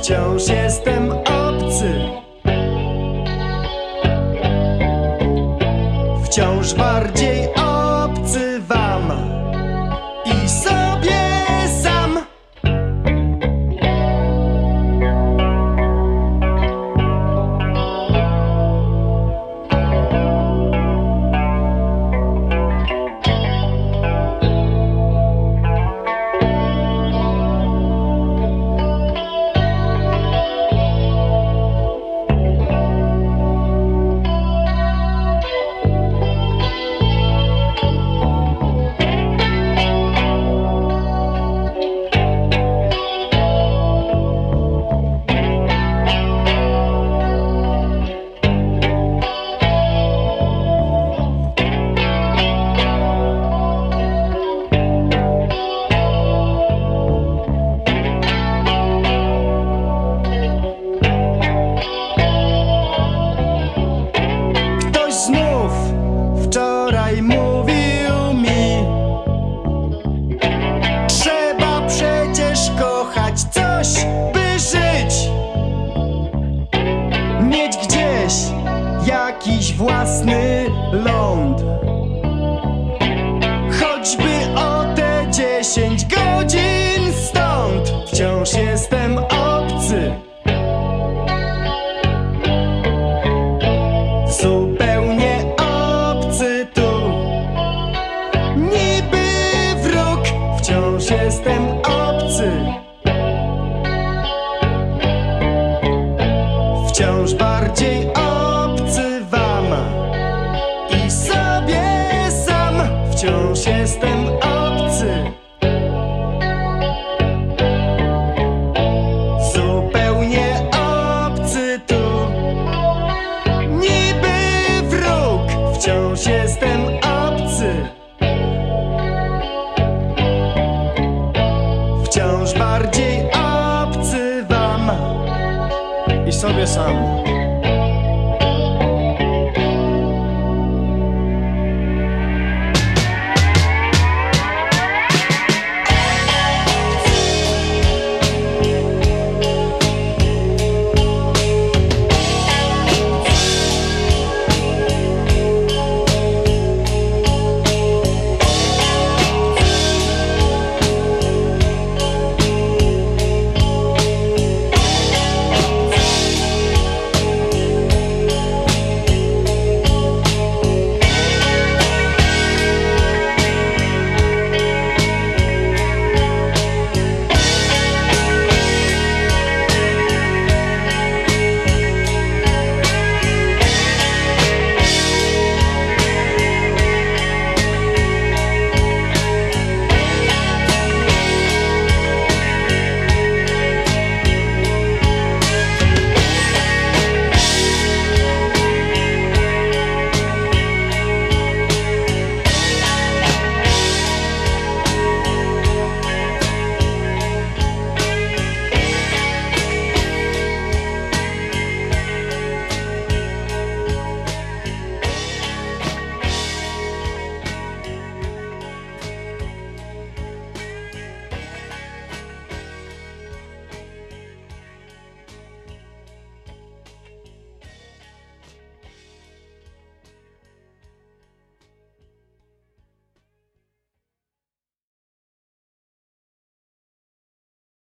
wciąż jestem obcy. Wciąż bardziej obcy wam. I sam wciąż bardziej obcy wam. I sobie sam wciąż jestem obcy. Zupełnie obcy tu. Niby wróg wciąż jestem sobre essa